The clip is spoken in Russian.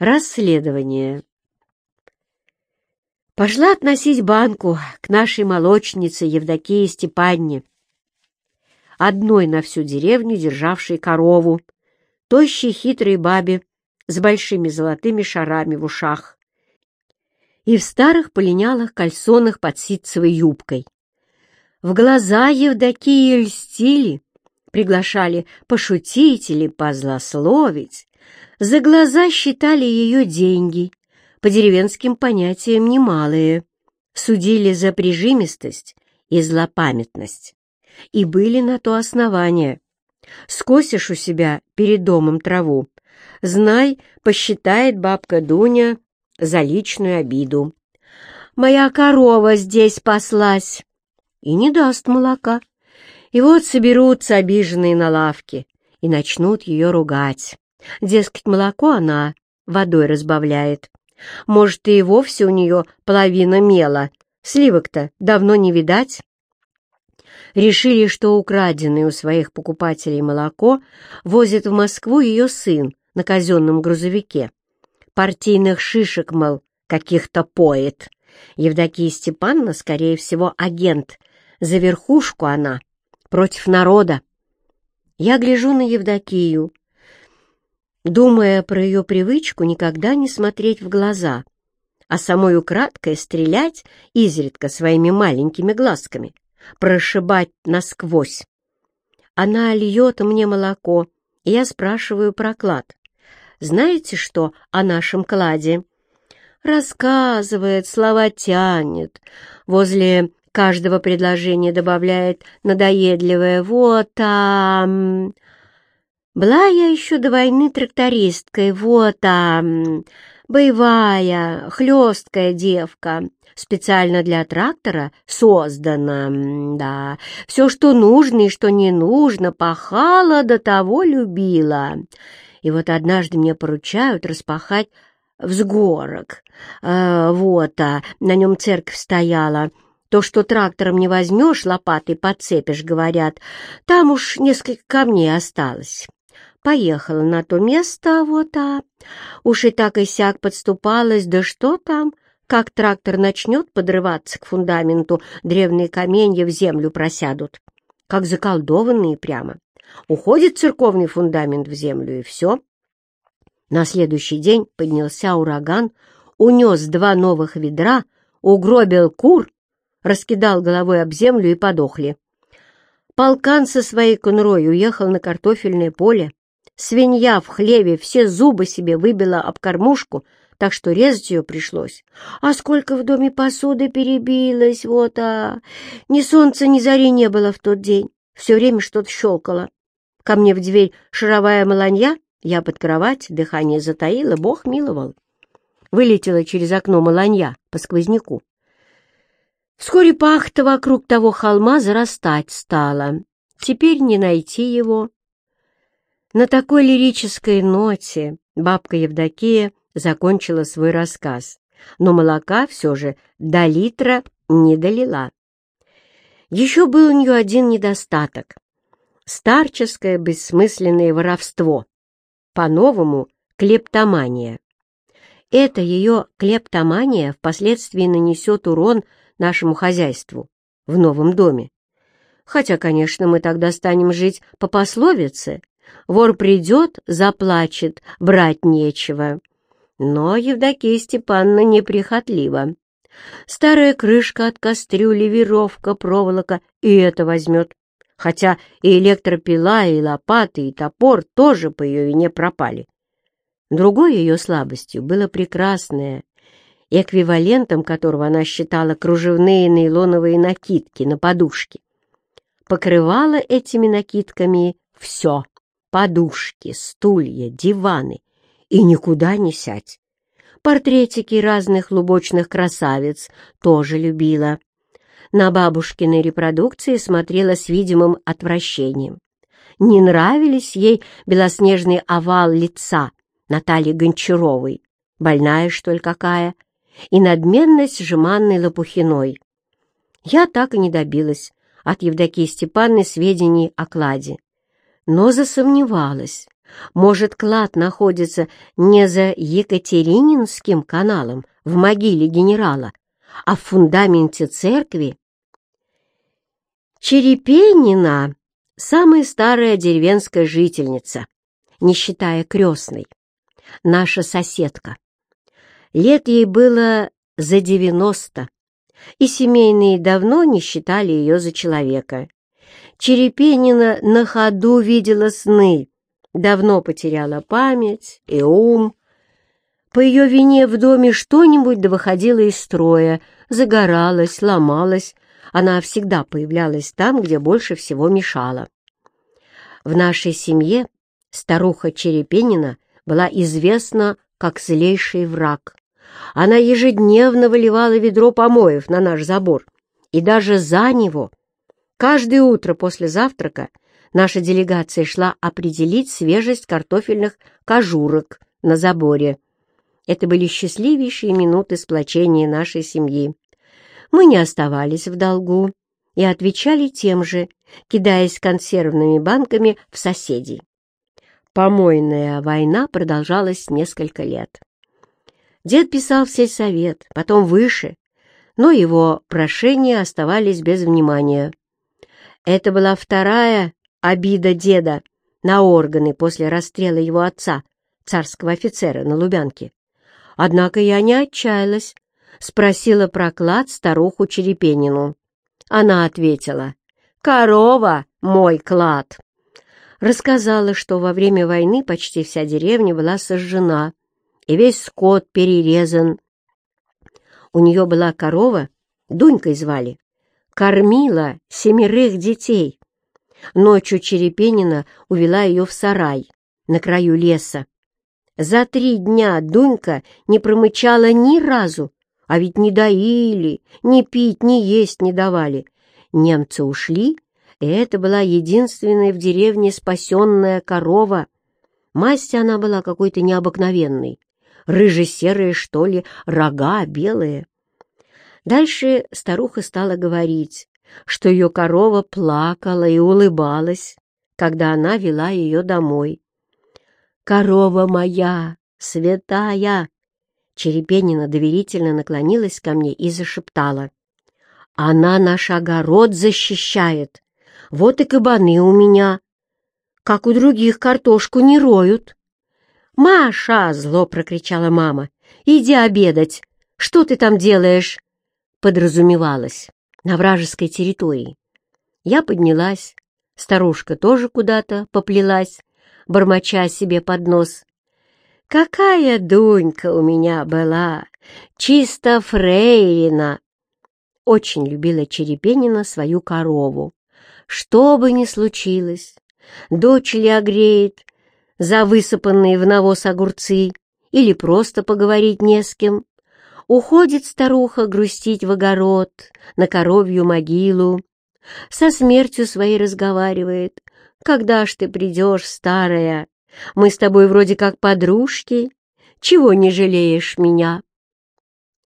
Расследование. Пошла относить банку к нашей молочнице Евдокии Степанне, одной на всю деревню державшей корову, тощей хитрой бабе с большими золотыми шарами в ушах и в старых полинялых кальсонах под ситцевой юбкой. В глаза Евдокии льстили, приглашали пошутить или позлословить, за глаза считали ее деньги, по деревенским понятиям немалые, судили за прижимистость и злопамятность. И были на то основания. Скосишь у себя перед домом траву, знай, посчитает бабка Дуня за личную обиду. «Моя корова здесь паслась!» И не даст молока. И вот соберутся обиженные на лавке и начнут ее ругать. Дескать, молоко она водой разбавляет. Может, и вовсе у нее половина мела. Сливок-то давно не видать. Решили, что украденное у своих покупателей молоко возит в Москву ее сын на казенном грузовике. Партийных шишек, мол, каких-то поет. Евдокия Степановна, скорее всего, агент. За верхушку она, против народа. Я гляжу на Евдокию, думая про ее привычку никогда не смотреть в глаза, а самой украдкой стрелять изредка своими маленькими глазками, прошибать насквозь. Она льет мне молоко, и я спрашиваю про клад. Знаете что о нашем кладе? Рассказывает, слова тянет, возле каждого предложения добавляет надоедливое «вот там». Была я еще до войны трактористкой, вот там, боевая, хлесткая девка, специально для трактора создана, да. Все, что нужно и что не нужно, пахала, до того любила. И вот однажды мне поручают распахать взгорок. Э, вот, а на нем церковь стояла. То, что трактором не возьмешь, лопатой подцепишь, говорят, там уж несколько камней осталось поехала на то место, вот а. Уж и так и сяк подступалась, да что там, как трактор начнет подрываться к фундаменту, древние каменья в землю просядут, как заколдованные прямо. Уходит церковный фундамент в землю, и все. На следующий день поднялся ураган, унес два новых ведра, угробил кур, раскидал головой об землю и подохли. Полкан со своей конрой уехал на картофельное поле, Свинья в хлеве все зубы себе выбила об кормушку, так что резать ее пришлось. А сколько в доме посуды перебилось, вот, а! Ни солнца, ни зари не было в тот день. Все время что-то щелкало. Ко мне в дверь шаровая маланья, я под кровать, дыхание затаило, Бог миловал. Вылетела через окно маланья по сквозняку. Вскоре пахта вокруг того холма зарастать стала. Теперь не найти его. На такой лирической ноте бабка Евдокия закончила свой рассказ, но молока все же до литра не долила. Еще был у нее один недостаток — старческое бессмысленное воровство, по-новому клептомания. Эта ее клептомания впоследствии нанесет урон нашему хозяйству в новом доме. Хотя, конечно, мы тогда станем жить по пословице Вор придет, заплачет, брать нечего. Но Евдокия Степановна неприхотлива. Старая крышка от кастрюли, веровка, проволока — и это возьмет. Хотя и электропила, и лопаты, и топор тоже по ее вине пропали. Другой ее слабостью было прекрасное, эквивалентом которого она считала кружевные нейлоновые накидки на подушке. Покрывала этими накидками все подушки, стулья, диваны. И никуда не сядь. Портретики разных лубочных красавиц тоже любила. На бабушкиной репродукции смотрела с видимым отвращением. Не нравились ей белоснежный овал лица Натальи Гончаровой, больная, что ли, какая, и надменность Жеманной Лопухиной. Я так и не добилась от Евдокии Степанны сведений о кладе но засомневалась, Может, клад находится не за Екатерининским каналом в могиле генерала, а в фундаменте церкви? Черепенина — самая старая деревенская жительница, не считая крестной, наша соседка. Лет ей было за девяносто, и семейные давно не считали ее за человека. Черепенина на ходу видела сны, давно потеряла память и ум. По ее вине в доме что-нибудь да выходило из строя, загоралось, ломалось. Она всегда появлялась там, где больше всего мешала. В нашей семье старуха Черепенина была известна как злейший враг. Она ежедневно выливала ведро помоев на наш забор, и даже за него. Каждое утро после завтрака наша делегация шла определить свежесть картофельных кожурок на заборе. Это были счастливейшие минуты сплочения нашей семьи. Мы не оставались в долгу и отвечали тем же, кидаясь консервными банками в соседей. Помойная война продолжалась несколько лет. Дед писал в сельсовет, потом выше, но его прошения оставались без внимания. Это была вторая обида деда на органы после расстрела его отца, царского офицера на Лубянке. Однако я не отчаялась, спросила про клад старуху Черепенину. Она ответила, «Корова — мой клад». Рассказала, что во время войны почти вся деревня была сожжена, и весь скот перерезан. У нее была корова, Дунькой звали, кормила семерых детей. Ночью Черепенина увела ее в сарай на краю леса. За три дня Дунька не промычала ни разу, а ведь не доили, ни пить, ни есть не давали. Немцы ушли, и это была единственная в деревне спасенная корова. Масть она была какой-то необыкновенной. Рыже-серые, что ли, рога белые. Дальше старуха стала говорить, что ее корова плакала и улыбалась, когда она вела ее домой. «Корова моя, святая!» Черепенина доверительно наклонилась ко мне и зашептала. «Она наш огород защищает. Вот и кабаны у меня. Как у других картошку не роют». «Маша!» — зло прокричала мама. «Иди обедать. Что ты там делаешь?» Подразумевалось. На вражеской территории. Я поднялась. Старушка тоже куда-то поплелась, бормоча себе под нос. «Какая дунька у меня была! Чисто фрейрина!» Очень любила Черепенина свою корову. Что бы ни случилось, дочь ли огреет за высыпанные в навоз огурцы или просто поговорить не с кем, Уходит старуха грустить в огород, на коровью могилу. Со смертью своей разговаривает. «Когда ж ты придешь, старая? Мы с тобой вроде как подружки. Чего не жалеешь меня?»